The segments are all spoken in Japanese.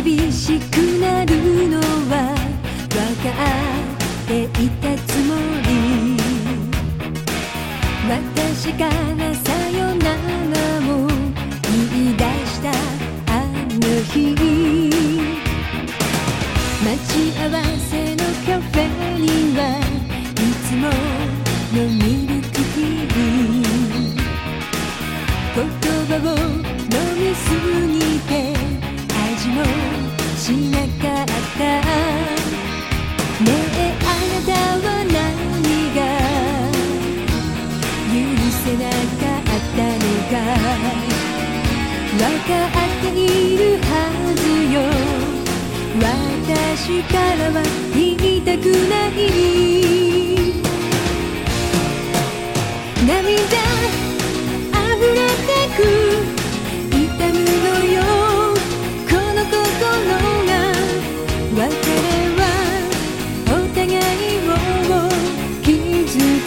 寂しくなるのは分かっていたつもり。私からさよならも言い出したあの日。待ち合わせのカフェにはいつもしなかったねえあなたは何が許せなかったのか分かっているはずよ。私からは言いたくない。涙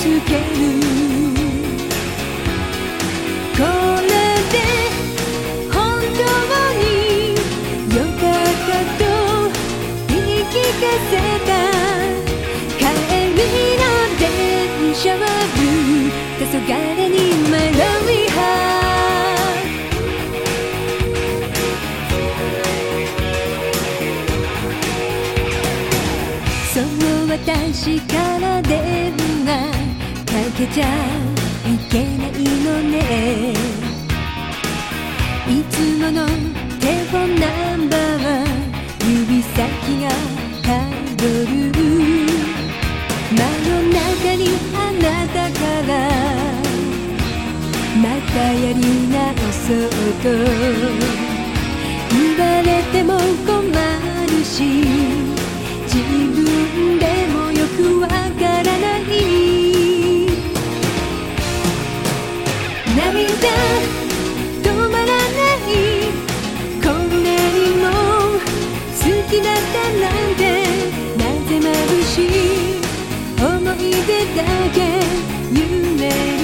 けるこれで本当によかった。と言い聞かせた帰りの電車はブー黄昏に My lonely heart そう私から電話けちゃいけないのね。いつものテレフォンナンバーは指先がたどる。真夜中にあなたから。またやり直そうと。言われても困るし。だけ夢